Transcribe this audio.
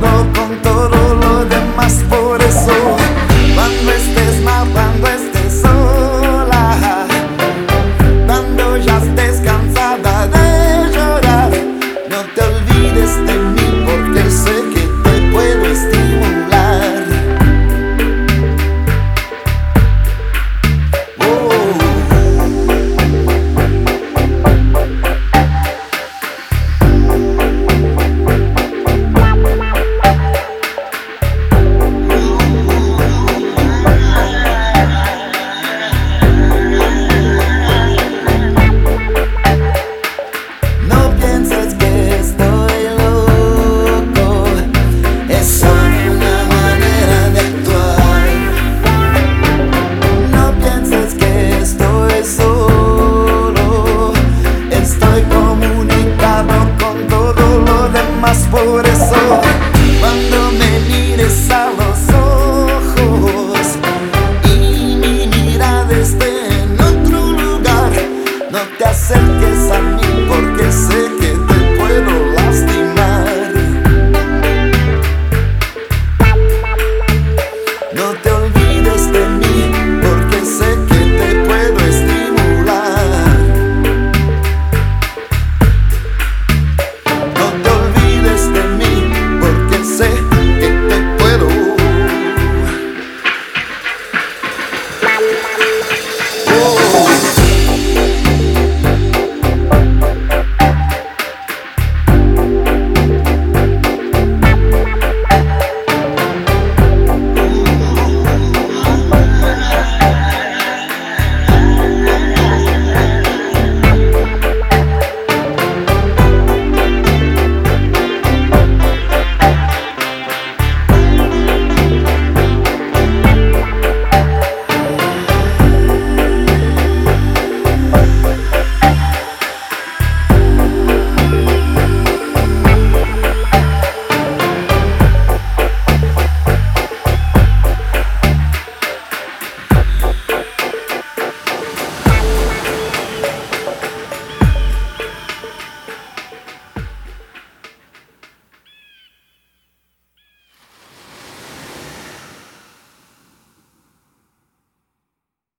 No.